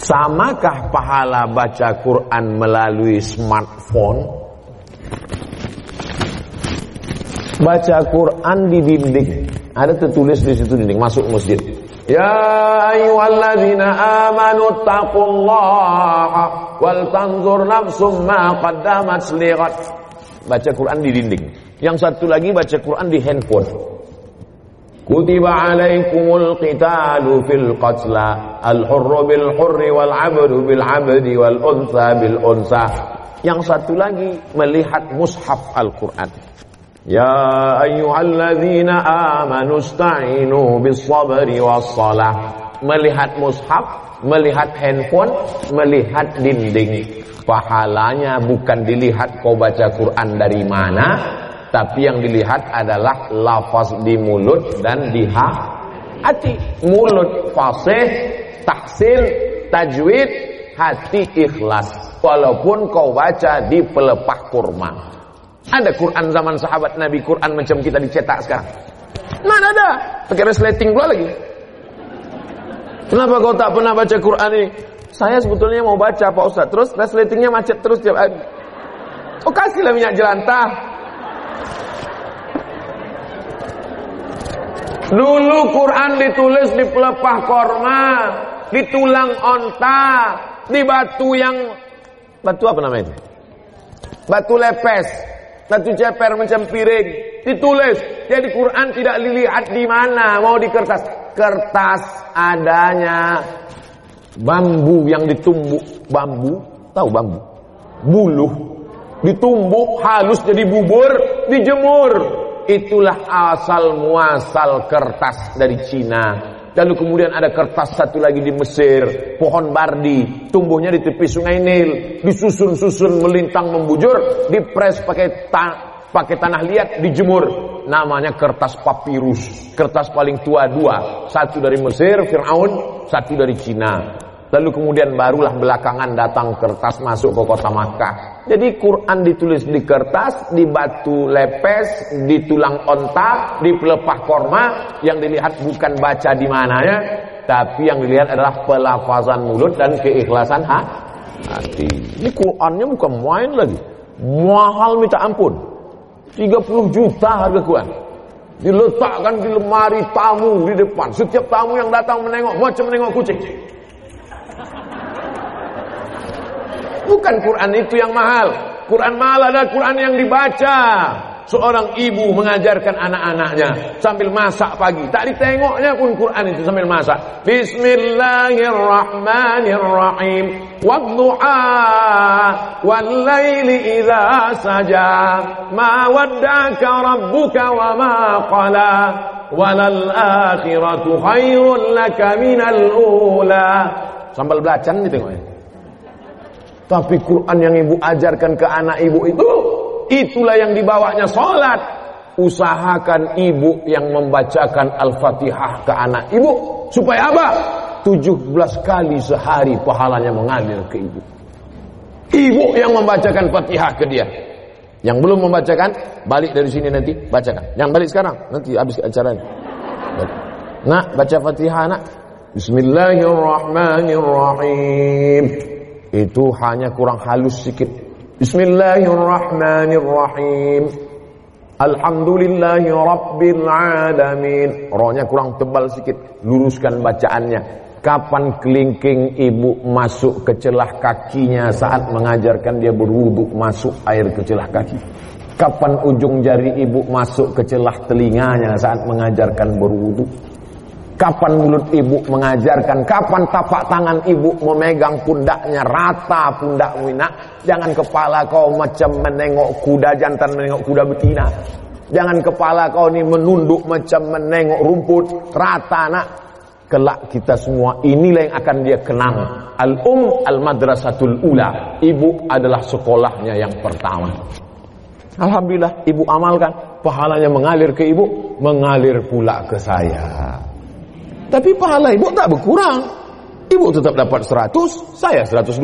Samakah pahala baca Quran melalui smartphone? Baca Quran di dinding. Ada tertulis di situ dinding masuk masjid. Ya ayyuhalladzina amanu taqullaha wal tanzur nafsum ma qaddamat. Baca Quran di dinding. Yang satu lagi baca Quran di handphone. Al-hurru bil hurri wal 'abdu bil 'abdi wal unsa bil unsa. Yang satu lagi melihat mushaf Al-Qur'an. Ya ayyuhalladzina amanu ista'inu bis sabri was salah. Melihat mushaf, melihat handphone, melihat dinding. Pahalanya bukan dilihat kau baca Quran dari mana, tapi yang dilihat adalah lafaz di mulut dan di hati. Mulut fasih, tahsil, tajwid, hati ikhlas. Walaupun kau baca di pelepah kurma. Ada Quran zaman sahabat Nabi Quran macam kita dicetak sekarang. Mana ada? Pakai resleting pula lagi. Kenapa kau tak pernah baca Quran ini? Saya sebetulnya mau baca Pak Ustaz. Terus resletingnya macet terus tiap hari. Oh kasihlah minyak jelantah. Dulu Quran ditulis di pelepah korma, di tulang onta, di batu yang batu apa namanya itu? Batu lepes, batu ceper macam piring, ditulis. Jadi Quran tidak dilihat di mana, mau di kertas. Kertas adanya bambu yang ditumbuk, bambu, tahu bambu? Buluh ditumbuk halus jadi bubur, dijemur itulah asal muasal kertas dari Cina. Lalu kemudian ada kertas satu lagi di Mesir, pohon bardi, tumbuhnya di tepi sungai Nil, disusun-susun melintang membujur, dipres pakai ta pakai tanah liat, dijemur. Namanya kertas papirus, kertas paling tua dua, satu dari Mesir, Fir'aun, satu dari Cina. Lalu kemudian barulah belakangan datang kertas masuk ke kota Makkah. Jadi Quran ditulis di kertas, di batu lepes, di tulang onta, di pelepah korma. Yang dilihat bukan baca di mananya, tapi yang dilihat adalah pelafazan mulut dan keikhlasan ha? hati. Ini Qurannya bukan main lagi. Mahal minta ampun. 30 juta harga Quran. Diletakkan di lemari tamu di depan. Setiap tamu yang datang menengok macam menengok kucing. Bukan Quran itu yang mahal. Quran mahal adalah Quran yang dibaca. Seorang ibu mengajarkan anak-anaknya sambil masak pagi. Tak ditengoknya pun Quran itu sambil masak. Bismillahirrahmanirrahim. Wadduha wallaili idza saja. Ma wadda'aka rabbuka wa ma qala. Walal akhiratu khairun laka minal ula. Sambal belacan ditengoknya. Tapi Quran yang ibu ajarkan ke anak ibu itu, itulah yang dibawanya sholat. Usahakan ibu yang membacakan Al-Fatihah ke anak ibu. Supaya apa? 17 kali sehari pahalanya mengalir ke ibu. Ibu yang membacakan Fatihah ke dia. Yang belum membacakan, balik dari sini nanti, bacakan. Yang balik sekarang, nanti habis acara ini. Nak, baca Fatihah nak. Bismillahirrahmanirrahim itu hanya kurang halus sedikit. Bismillahirrahmanirrahim. Alhamdulillahi. Rohnya kurang tebal sedikit. Luruskan bacaannya. Kapan kelingking ibu masuk ke celah kakinya saat mengajarkan dia berwudu masuk air ke celah kaki? Kapan ujung jari ibu masuk ke celah telinganya saat mengajarkan berwudu? Kapan mulut ibu mengajarkan, kapan tapak tangan ibu memegang pundaknya rata pundak nak. Jangan kepala kau macam menengok kuda jantan menengok kuda betina. Jangan kepala kau ni menunduk macam menengok rumput rata nak. Kelak kita semua inilah yang akan dia kenang. Al-um al-madrasatul ula. Ibu adalah sekolahnya yang pertama. Alhamdulillah ibu amalkan. Pahalanya mengalir ke ibu, mengalir pula ke saya. Tapi pahala ibu tak berkurang. Ibu tetap dapat 100, saya 120.